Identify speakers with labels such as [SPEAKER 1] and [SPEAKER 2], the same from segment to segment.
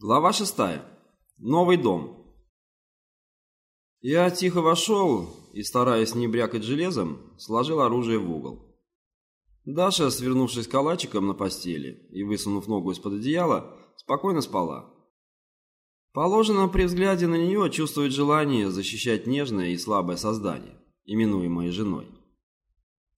[SPEAKER 1] Глава шестая. Новый дом. Я тихо вошел и, стараясь не брякать железом, сложил оружие в угол. Даша, свернувшись калачиком на постели и высунув ногу из-под одеяла, спокойно спала. Положено при взгляде на нее чувствовать желание защищать нежное и слабое создание, именуемое женой.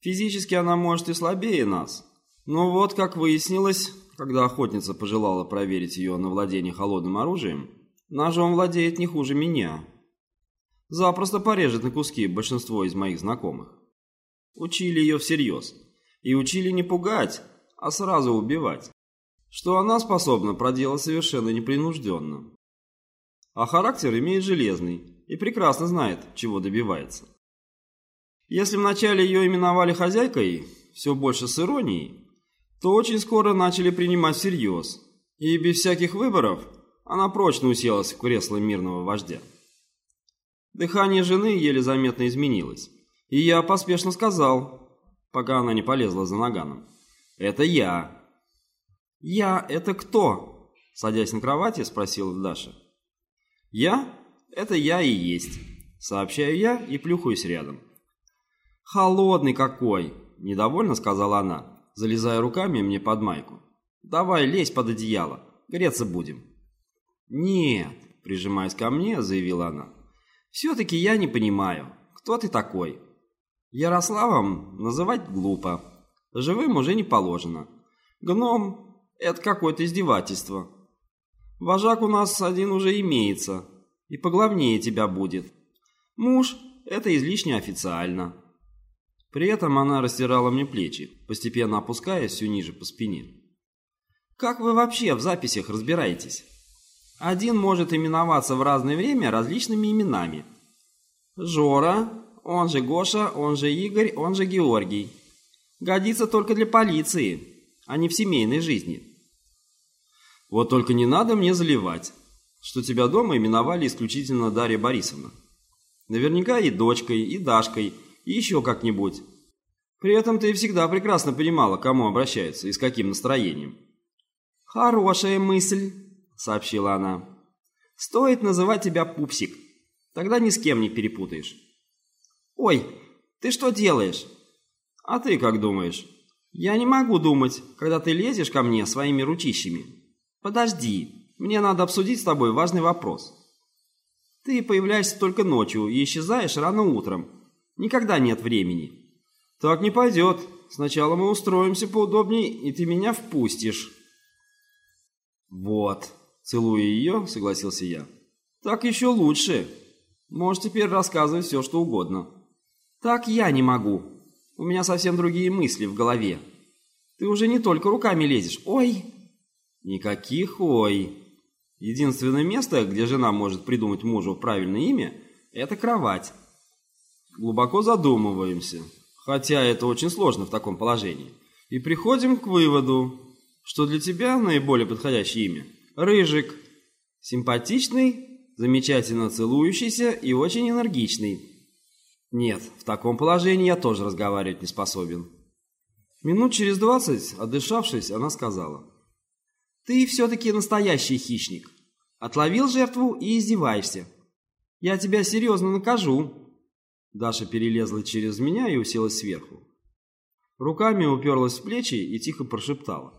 [SPEAKER 1] Физически она может и слабее нас, но вот, как выяснилось, когда охотница пожелала проверить ее на владение холодным оружием, ножом владеет не хуже меня. Запросто порежет на куски большинство из моих знакомых. Учили ее всерьез. И учили не пугать, а сразу убивать. Что она способна проделать совершенно непринужденно. А характер имеет железный и прекрасно знает, чего добивается. Если вначале ее именовали хозяйкой, все больше с иронией, то очень скоро начали принимать всерьез, и без всяких выборов она прочно уселась в кресло мирного вождя. Дыхание жены еле заметно изменилось, и я поспешно сказал, пока она не полезла за наганом. «Это я». «Я — это кто?» — садясь на кровати, спросила Даша. «Я — это я и есть», — сообщаю я и плюхаюсь рядом. «Холодный какой!» — недовольно сказала она залезая руками мне под майку. «Давай, лезь под одеяло, греться будем». «Нет», — прижимаясь ко мне, заявила она, — «все-таки я не понимаю, кто ты такой?» «Ярославом называть глупо, живым уже не положено. Гном — это какое-то издевательство. Вожак у нас один уже имеется, и поглавнее тебя будет. Муж — это излишне официально». При этом она растирала мне плечи, постепенно опускаясь все ниже по спине. «Как вы вообще в записях разбираетесь? Один может именоваться в разное время различными именами. Жора, он же Гоша, он же Игорь, он же Георгий. Годится только для полиции, а не в семейной жизни. Вот только не надо мне заливать, что тебя дома именовали исключительно Дарья Борисовна. Наверняка и дочкой, и Дашкой – и еще как-нибудь. При этом ты всегда прекрасно понимала, к кому обращаются и с каким настроением. «Хорошая мысль», — сообщила она. «Стоит называть тебя Пупсик. Тогда ни с кем не перепутаешь». «Ой, ты что делаешь?» «А ты как думаешь?» «Я не могу думать, когда ты лезешь ко мне своими ручищами. Подожди, мне надо обсудить с тобой важный вопрос. Ты появляешься только ночью и исчезаешь рано утром, Никогда нет времени. Так не пойдет. Сначала мы устроимся поудобнее, и ты меня впустишь. Вот. Целуя ее, согласился я. Так еще лучше. Можешь теперь рассказывать все, что угодно. Так я не могу. У меня совсем другие мысли в голове. Ты уже не только руками лезешь. Ой! Никаких ой. Единственное место, где жена может придумать мужу правильное имя, это кровать глубоко задумываемся, хотя это очень сложно в таком положении, и приходим к выводу, что для тебя наиболее подходящее имя – Рыжик. Симпатичный, замечательно целующийся и очень энергичный. Нет, в таком положении я тоже разговаривать не способен. Минут через двадцать, отдышавшись, она сказала. «Ты все-таки настоящий хищник. Отловил жертву и издеваешься. Я тебя серьезно накажу, Даша перелезла через меня и уселась сверху. Руками уперлась в плечи и тихо прошептала.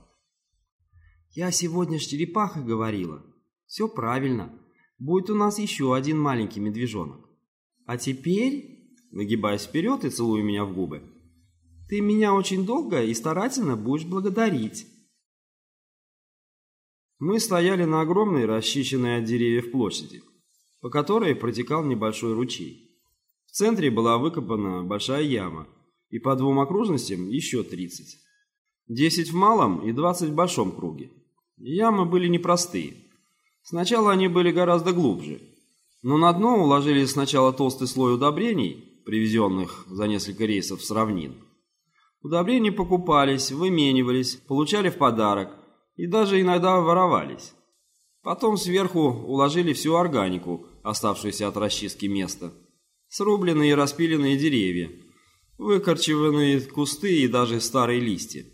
[SPEAKER 1] «Я сегодня с черепахой говорила. Все правильно. Будет у нас еще один маленький медвежонок. А теперь, нагибаясь вперед и целуя меня в губы, ты меня очень долго и старательно будешь благодарить». Мы стояли на огромной, расчищенной от деревьев площади, по которой протекал небольшой ручей. В центре была выкопана большая яма, и по двум окружностям еще 30. 10 в малом и 20 в большом круге. Ямы были непростые. Сначала они были гораздо глубже, но на дно уложили сначала толстый слой удобрений, привезенных за несколько рейсов с равнин. Удобрения покупались, выменивались, получали в подарок и даже иногда воровались. Потом сверху уложили всю органику, оставшуюся от расчистки места – срубленные и распиленные деревья, выкорчеванные кусты и даже старые листья.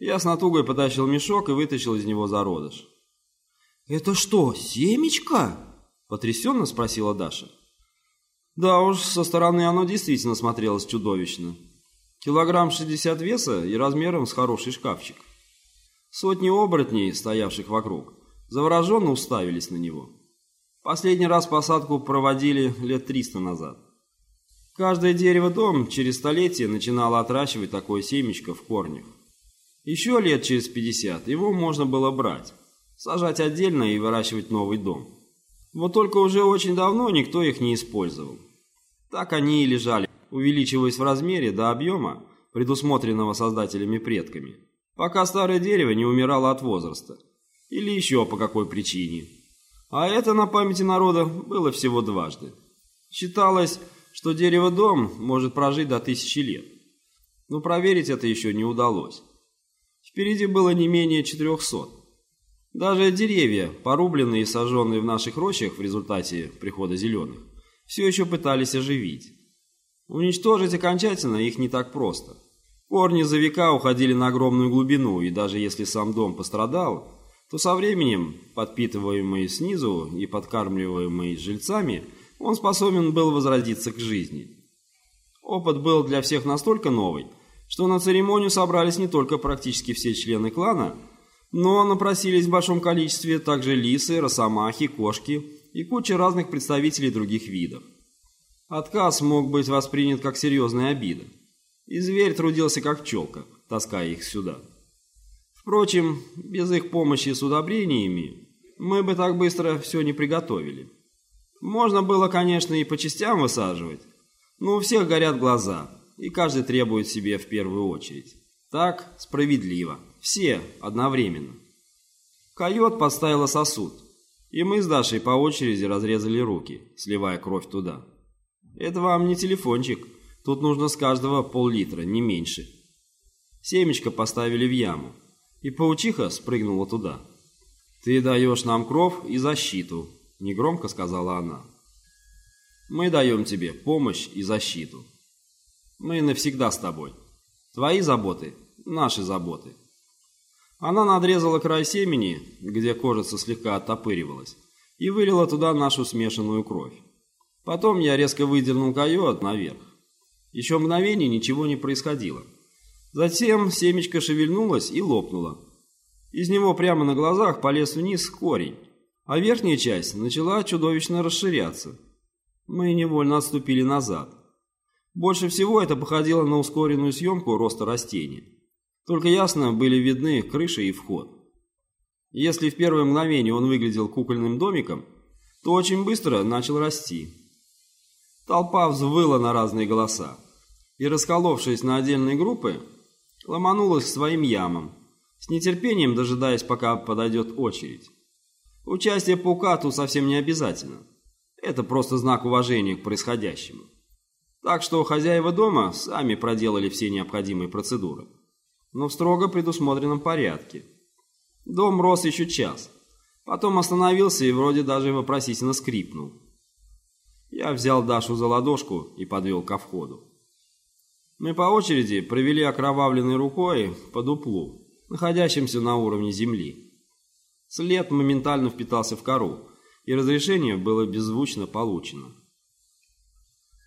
[SPEAKER 1] Я с натугой потащил мешок и вытащил из него зародыш. «Это что, семечко?» – потрясенно спросила Даша. Да уж, со стороны оно действительно смотрелось чудовищно. Килограмм шестьдесят веса и размером с хороший шкафчик. Сотни оборотней, стоявших вокруг, завороженно уставились на него. Последний раз посадку проводили лет триста назад. Каждое дерево-дом через столетие начинало отращивать такое семечко в корнях. Еще лет через пятьдесят его можно было брать, сажать отдельно и выращивать новый дом. Вот только уже очень давно никто их не использовал. Так они и лежали, увеличиваясь в размере до объема, предусмотренного создателями предками, пока старое дерево не умирало от возраста. Или еще по какой причине. А это на памяти народа было всего дважды. Считалось, что дерево-дом может прожить до тысячи лет. Но проверить это еще не удалось. Впереди было не менее 400. Даже деревья, порубленные и сожженные в наших рощах в результате прихода зеленых, все еще пытались оживить. Уничтожить окончательно их не так просто. Корни за века уходили на огромную глубину, и даже если сам дом пострадал, то со временем, подпитываемый снизу и подкармливаемый жильцами, он способен был возродиться к жизни. Опыт был для всех настолько новый, что на церемонию собрались не только практически все члены клана, но напросились в большом количестве также лисы, росомахи, кошки и куча разных представителей других видов. Отказ мог быть воспринят как серьезная обида, и зверь трудился как пчелка, таская их сюда. Впрочем, без их помощи с удобрениями мы бы так быстро все не приготовили. Можно было, конечно, и по частям высаживать, но у всех горят глаза, и каждый требует себе в первую очередь. Так справедливо. Все одновременно. Койот поставила сосуд, и мы с Дашей по очереди разрезали руки, сливая кровь туда. Это вам не телефончик, тут нужно с каждого пол-литра, не меньше. Семечко поставили в яму, и паучиха спрыгнула туда. «Ты даешь нам кровь и защиту», — негромко сказала она. «Мы даем тебе помощь и защиту. Мы навсегда с тобой. Твои заботы — наши заботы». Она надрезала край семени, где кожица слегка оттопыривалась, и вылила туда нашу смешанную кровь. Потом я резко выдернул койот наверх. Еще мгновение ничего не происходило. Затем семечко шевельнулось и лопнуло. Из него прямо на глазах полез вниз корень, а верхняя часть начала чудовищно расширяться. Мы невольно отступили назад. Больше всего это походило на ускоренную съемку роста растения. Только ясно были видны крыша и вход. Если в первое мгновение он выглядел кукольным домиком, то очень быстро начал расти. Толпа взвыла на разные голоса и, расколовшись на отдельные группы, ломанулась к своим ямам, с нетерпением дожидаясь, пока подойдет очередь. Участие паука тут совсем не обязательно. Это просто знак уважения к происходящему. Так что хозяева дома сами проделали все необходимые процедуры. Но в строго предусмотренном порядке. Дом рос еще час. Потом остановился и вроде даже вопросительно скрипнул. Я взял Дашу за ладошку и подвел ко входу. Мы по очереди провели окровавленной рукой по дуплу, находящимся на уровне земли. След моментально впитался в кору, и разрешение было беззвучно получено.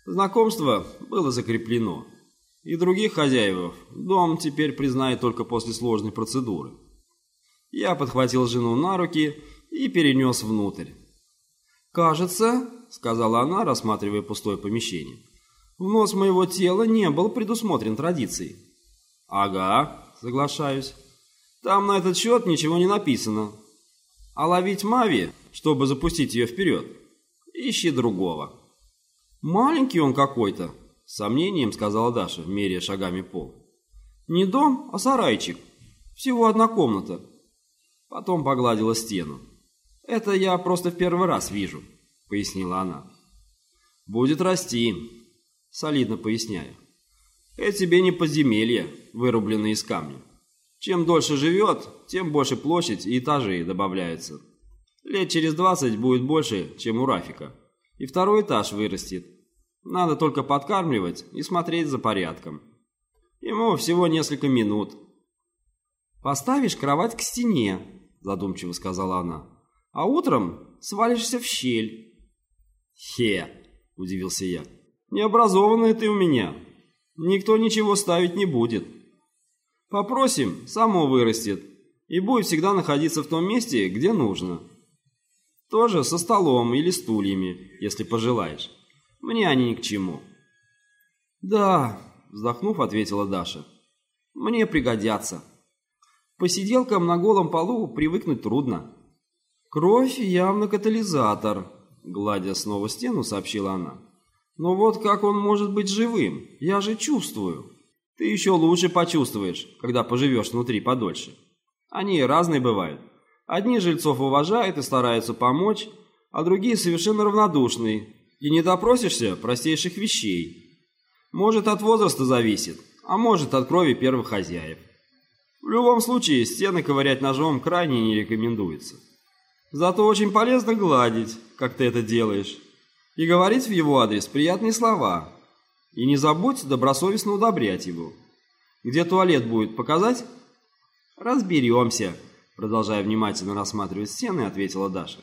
[SPEAKER 1] Знакомство было закреплено, и других хозяев дом теперь признает только после сложной процедуры. Я подхватил жену на руки и перенес внутрь. «Кажется», — сказала она, рассматривая пустое помещение, — Внос моего тела не был предусмотрен традицией. Ага, соглашаюсь. Там на этот счет ничего не написано. А ловить Мави, чтобы запустить ее вперед, ищи другого. Маленький он какой-то, сомнением сказала Даша, меряя шагами пол. Не дом, а сарайчик. Всего одна комната. Потом погладила стену. Это я просто в первый раз вижу, пояснила она. Будет расти, солидно поясняя. Это тебе не подземелье, вырубленное из камня. Чем дольше живет, тем больше площадь и этажи добавляются. Лет через двадцать будет больше, чем у Рафика. И второй этаж вырастет. Надо только подкармливать и смотреть за порядком. Ему всего несколько минут. «Поставишь кровать к стене», – задумчиво сказала она. А утром свалишься в щель. Хе, удивился я. Необразованный ты у меня. Никто ничего ставить не будет. Попросим, само вырастет и будет всегда находиться в том месте, где нужно. Тоже со столом или стульями, если пожелаешь. Мне они ни к чему. Да, вздохнув, ответила Даша. Мне пригодятся. Посиделкам на голом полу привыкнуть трудно. Кровь явно катализатор, гладя снова стену, сообщила она. Но вот как он может быть живым? Я же чувствую. Ты еще лучше почувствуешь, когда поживешь внутри подольше. Они разные бывают. Одни жильцов уважают и стараются помочь, а другие совершенно равнодушны и не допросишься простейших вещей. Может, от возраста зависит, а может, от крови первых хозяев. В любом случае, стены ковырять ножом крайне не рекомендуется. Зато очень полезно гладить, как ты это делаешь, и говорить в его адрес приятные слова. И не забудь добросовестно удобрять его. Где туалет будет, показать? Разберемся, продолжая внимательно рассматривать стены, ответила Даша.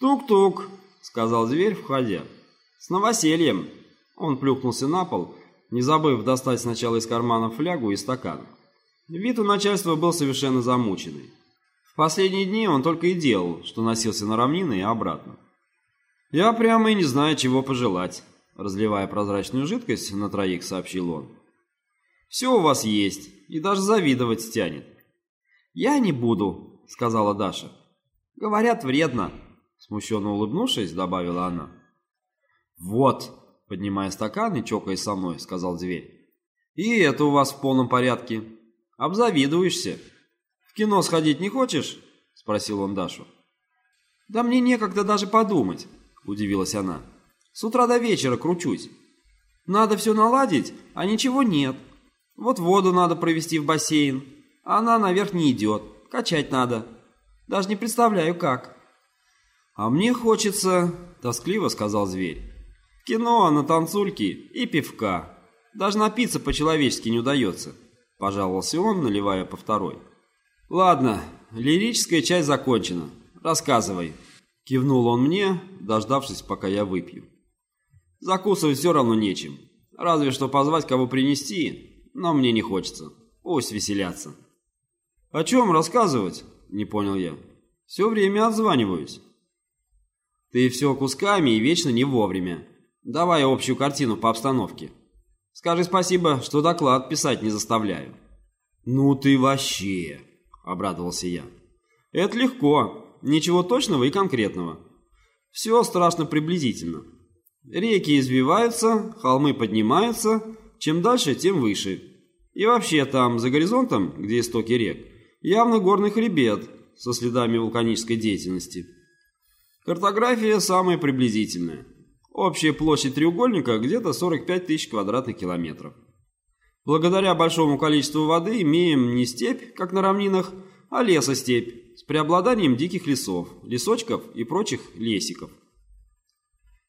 [SPEAKER 1] «Тук-тук», — сказал зверь, входя. «С новосельем!» Он плюхнулся на пол, не забыв достать сначала из кармана флягу и стакан. Вид у начальства был совершенно замученный. В последние дни он только и делал, что носился на равнины и обратно. «Я прямо и не знаю, чего пожелать», — разливая прозрачную жидкость на троих, сообщил он. «Все у вас есть, и даже завидовать тянет». «Я не буду», — сказала Даша. «Говорят, вредно», — смущенно улыбнувшись, добавила она. «Вот», — поднимая стакан и чокаясь со мной, — сказал зверь. «И это у вас в полном порядке. Обзавидуешься. В кино сходить не хочешь?» — спросил он Дашу. «Да мне некогда даже подумать», — удивилась она. «С утра до вечера кручусь. Надо все наладить, а ничего нет. Вот воду надо провести в бассейн, а она наверх не идет, качать надо. Даже не представляю, как». «А мне хочется...» — тоскливо сказал зверь. «Кино на танцульки и пивка. Даже напиться по-человечески не удается», — пожаловался он, наливая по второй. «Ладно, лирическая часть закончена. Рассказывай», — кивнул он мне, дождавшись, пока я выпью. «Закусывать все равно нечем. Разве что позвать кого принести, но мне не хочется. Пусть веселятся». «О чем рассказывать?» — не понял я. «Все время отзваниваюсь». «Ты все кусками и вечно не вовремя. Давай общую картину по обстановке. Скажи спасибо, что доклад писать не заставляю». «Ну ты вообще!» — обрадовался я. «Это легко. Ничего точного и конкретного. Все страшно приблизительно. Реки извиваются, холмы поднимаются, чем дальше, тем выше. И вообще там, за горизонтом, где истоки рек, явно горный хребет со следами вулканической деятельности. Картография самая приблизительная. Общая площадь треугольника где-то 45 тысяч квадратных километров. Благодаря большому количеству воды имеем не степь, как на равнинах, а лесостепь с преобладанием диких лесов, лесочков и прочих лесиков.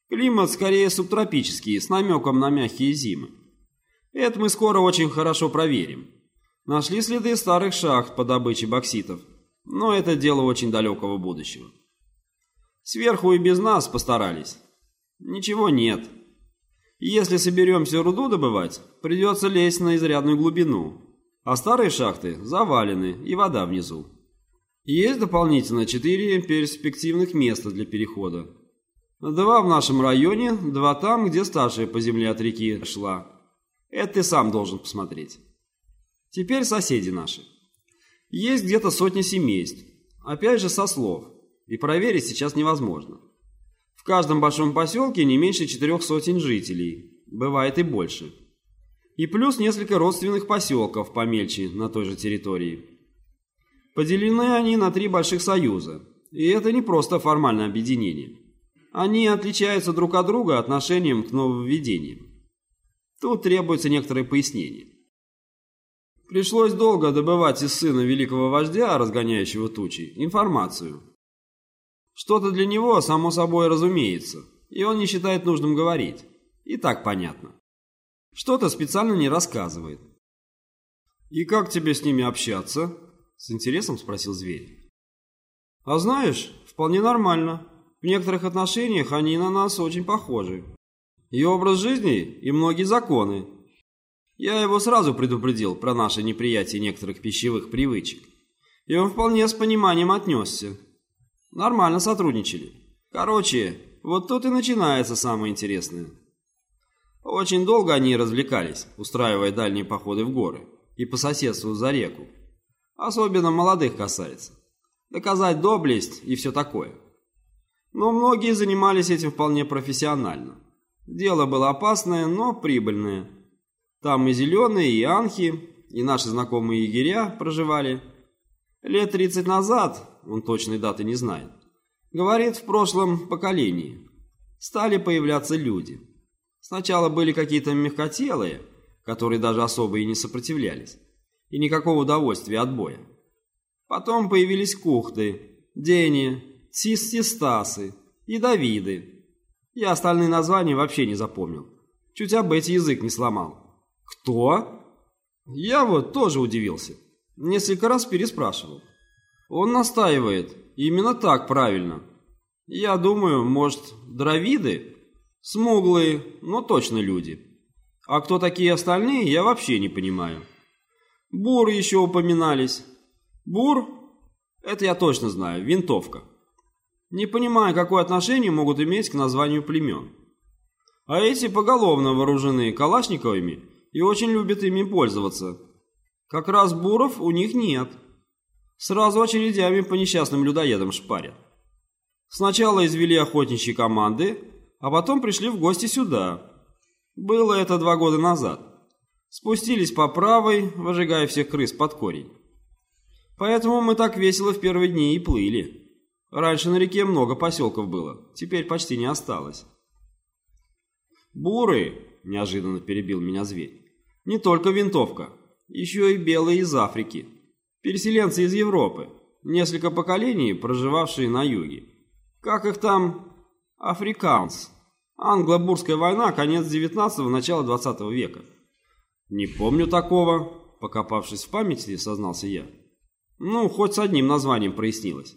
[SPEAKER 1] Климат скорее субтропический, с намеком на мягкие зимы. Это мы скоро очень хорошо проверим. Нашли следы старых шахт по добыче бокситов, но это дело очень далекого будущего. Сверху и без нас постарались. Ничего нет. Если соберемся руду добывать, придется лезть на изрядную глубину, а старые шахты завалены и вода внизу. Есть дополнительно четыре перспективных места для перехода. Два в нашем районе, два там, где старшая по земле от реки шла. Это ты сам должен посмотреть. Теперь соседи наши. Есть где-то сотни семейств, опять же со слов, и проверить сейчас невозможно. В каждом большом поселке не меньше четырех сотен жителей, бывает и больше. И плюс несколько родственных поселков помельче на той же территории. Поделены они на три больших союза, и это не просто формальное объединение. Они отличаются друг от друга отношением к нововведениям. Тут требуется некоторое пояснение. Пришлось долго добывать из сына великого вождя, разгоняющего тучи, информацию. Что-то для него, само собой, разумеется, и он не считает нужным говорить. И так понятно. Что-то специально не рассказывает. «И как тебе с ними общаться?» — с интересом спросил зверь. А знаешь, вполне нормально. В некоторых отношениях они на нас очень похожи. И образ жизни, и многие законы. Я его сразу предупредил про наше неприятие некоторых пищевых привычек. И он вполне с пониманием отнесся. Нормально сотрудничали. Короче, вот тут и начинается самое интересное. Очень долго они развлекались, устраивая дальние походы в горы и по соседству за реку. Особенно молодых касается. Доказать доблесть и все такое. Но многие занимались этим вполне профессионально. Дело было опасное, но прибыльное. Там и зеленые, и анхи, и наши знакомые егеря проживали. Лет 30 назад, он точной даты не знает, говорит, в прошлом поколении, стали появляться люди. Сначала были какие-то мягкотелые, которые даже особо и не сопротивлялись, и никакого удовольствия от боя. Потом появились кухты, дени, Систистасы и Давиды. Я остальные названия вообще не запомнил. Чуть об эти язык не сломал. Кто? Я вот тоже удивился. Несколько раз переспрашивал. Он настаивает. Именно так правильно. Я думаю, может, дравиды? Смуглые, но точно люди. А кто такие остальные, я вообще не понимаю. Буры еще упоминались. Бур? Это я точно знаю, винтовка. Не понимаю, какое отношение могут иметь к названию племен. А эти поголовно вооружены калашниковыми и очень любят ими пользоваться. Как раз буров у них нет. Сразу очередями по несчастным людоедам шпарят. Сначала извели охотничьи команды, а потом пришли в гости сюда. Было это два года назад. Спустились по правой, выжигая всех крыс под корень. Поэтому мы так весело в первые дни и плыли. Раньше на реке много поселков было, теперь почти не осталось. «Буры!» – неожиданно перебил меня зверь. «Не только винтовка, еще и белые из Африки. Переселенцы из Европы, несколько поколений, проживавшие на юге. Как их там? Африканс. Англо-бурская война, конец 19-го, начало 20 века». «Не помню такого», – покопавшись в памяти, сознался я. «Ну, хоть с одним названием прояснилось».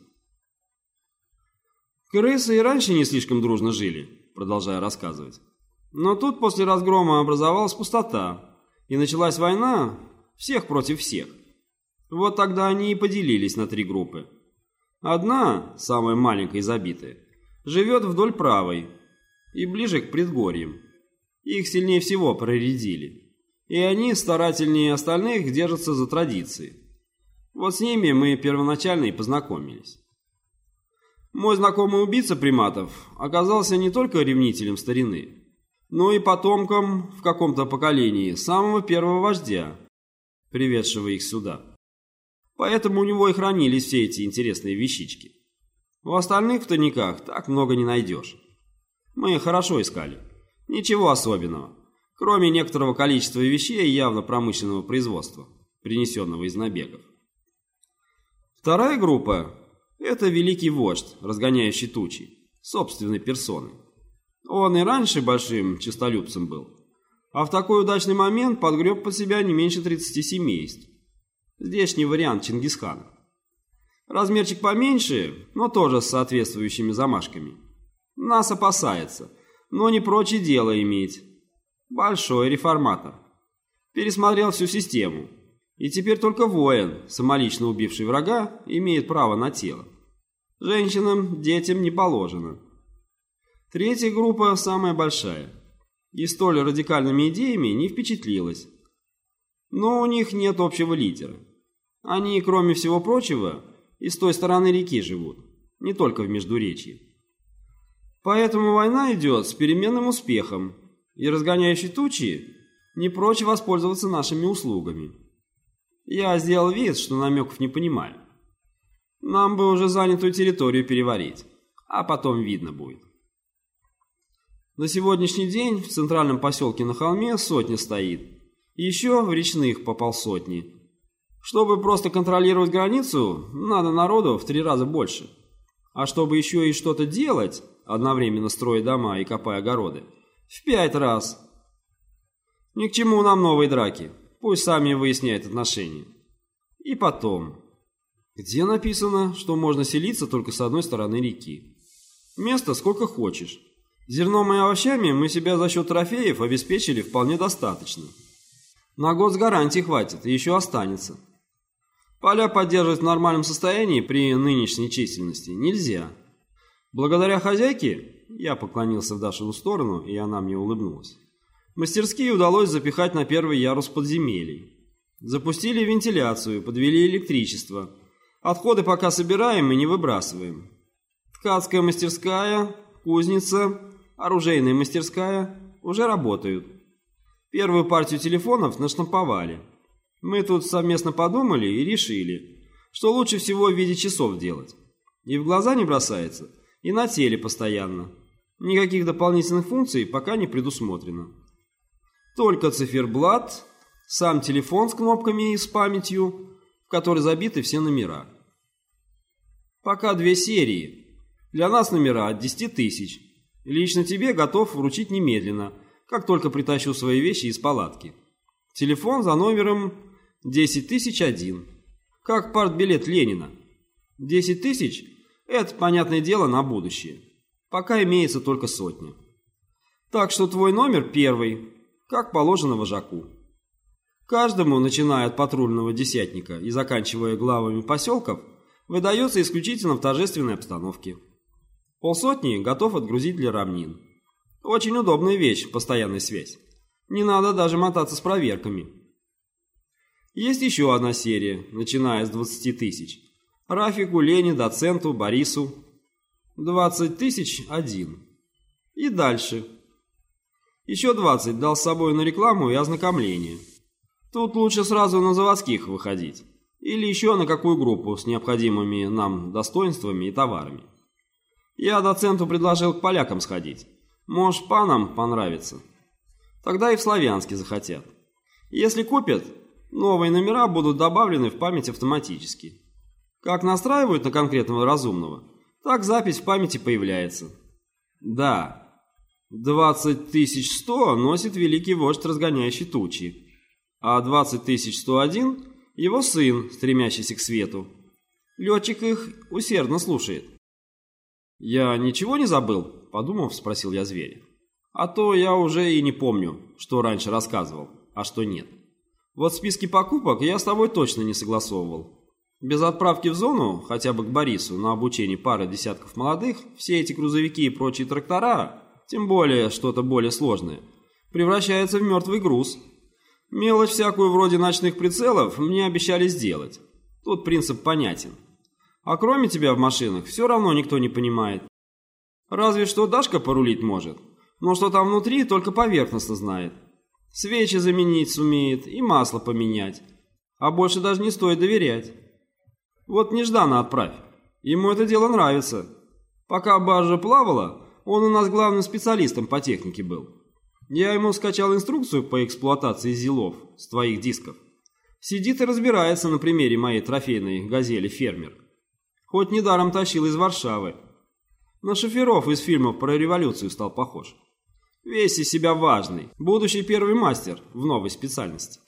[SPEAKER 1] Крысы и раньше не слишком дружно жили, продолжая рассказывать. Но тут после разгрома образовалась пустота, и началась война всех против всех. Вот тогда они и поделились на три группы. Одна, самая маленькая и забитая, живет вдоль правой и ближе к предгорьям. Их сильнее всего проредили. И они старательнее остальных держатся за традиции. Вот с ними мы первоначально и познакомились. Мой знакомый убийца приматов оказался не только ревнителем старины, но и потомком в каком-то поколении самого первого вождя, приведшего их сюда. Поэтому у него и хранились все эти интересные вещички. У остальных в тайниках так много не найдешь. Мы хорошо искали. Ничего особенного, кроме некоторого количества вещей явно промышленного производства, принесенного из набегов. Вторая группа это великий вождь, разгоняющий тучи, собственной персоны. Он и раньше большим честолюбцем был, а в такой удачный момент подгреб под себя не меньше 30 семейств. Здешний вариант Чингисхана. Размерчик поменьше, но тоже с соответствующими замашками. Нас опасается, но не прочь дело иметь. Большой реформатор. Пересмотрел всю систему. И теперь только воин, самолично убивший врага, имеет право на тело. Женщинам, детям не положено. Третья группа самая большая. И столь радикальными идеями не впечатлилась. Но у них нет общего лидера. Они, кроме всего прочего, и с той стороны реки живут, не только в Междуречье. Поэтому война идет с переменным успехом, и разгоняющий тучи не прочь воспользоваться нашими услугами. Я сделал вид, что намеков не понимаю. Нам бы уже занятую территорию переварить, а потом видно будет. На сегодняшний день в центральном поселке на холме сотня стоит, еще в речных по полсотни. Чтобы просто контролировать границу, надо народу в три раза больше. А чтобы еще и что-то делать, одновременно строя дома и копая огороды, в пять раз. Ни к чему нам новые драки, пусть сами выясняют отношения. И потом, Где написано, что можно селиться только с одной стороны реки? Места сколько хочешь. Зерном и овощами мы себя за счет трофеев обеспечили вполне достаточно. На год с гарантией хватит, и еще останется. Поля поддерживать в нормальном состоянии при нынешней численности нельзя. Благодаря хозяйке, я поклонился в Дашину сторону, и она мне улыбнулась, мастерские удалось запихать на первый ярус подземелий. Запустили вентиляцию, подвели электричество. Отходы пока собираем и не выбрасываем. Ткацкая мастерская, кузница, оружейная мастерская уже работают. Первую партию телефонов наштамповали. Мы тут совместно подумали и решили, что лучше всего в виде часов делать. И в глаза не бросается, и на теле постоянно. Никаких дополнительных функций пока не предусмотрено. Только циферблат, сам телефон с кнопками и с памятью, в которой забиты все номера. Пока две серии. Для нас номера от 10 тысяч. Лично тебе готов вручить немедленно, как только притащу свои вещи из палатки. Телефон за номером 10001. Как партбилет Ленина. 10 тысяч – это, понятное дело, на будущее. Пока имеется только сотня. Так что твой номер первый, как положено вожаку. Каждому, начиная от патрульного десятника и заканчивая главами поселков, выдается исключительно в торжественной обстановке. Полсотни готов отгрузить для равнин. Очень удобная вещь, постоянная связь. Не надо даже мотаться с проверками. Есть еще одна серия, начиная с 20 тысяч. Рафику, Лене, доценту, Борису. 20 тысяч один. И дальше. Еще 20 дал с собой на рекламу и ознакомление. Тут лучше сразу на заводских выходить. Или еще на какую группу с необходимыми нам достоинствами и товарами. Я доценту предложил к полякам сходить. Может, панам понравится. Тогда и в Славянске захотят. Если купят, новые номера будут добавлены в память автоматически. Как настраивают на конкретного разумного, так запись в памяти появляется. Да, 20100 носит великий вождь, разгоняющий тучи, а 20101 – его сын, стремящийся к свету. Летчик их усердно слушает. «Я ничего не забыл?» – подумав, спросил я зверя. «А то я уже и не помню, что раньше рассказывал, а что нет. Вот списки покупок я с тобой точно не согласовывал. Без отправки в зону, хотя бы к Борису, на обучение пары десятков молодых, все эти грузовики и прочие трактора, тем более что-то более сложное, превращаются в мертвый груз. Мелочь всякую вроде ночных прицелов мне обещали сделать. Тут принцип понятен. А кроме тебя в машинах все равно никто не понимает. Разве что Дашка порулить может, но что там внутри, только поверхностно знает. Свечи заменить сумеет и масло поменять. А больше даже не стоит доверять. Вот нежданно отправь. Ему это дело нравится. Пока баржа плавала, он у нас главным специалистом по технике был. Я ему скачал инструкцию по эксплуатации зилов с твоих дисков. Сидит и разбирается на примере моей трофейной газели «Фермер». Хоть недаром тащил из Варшавы. На шоферов из фильмов про революцию стал похож. Весь из себя важный, будущий первый мастер в новой специальности.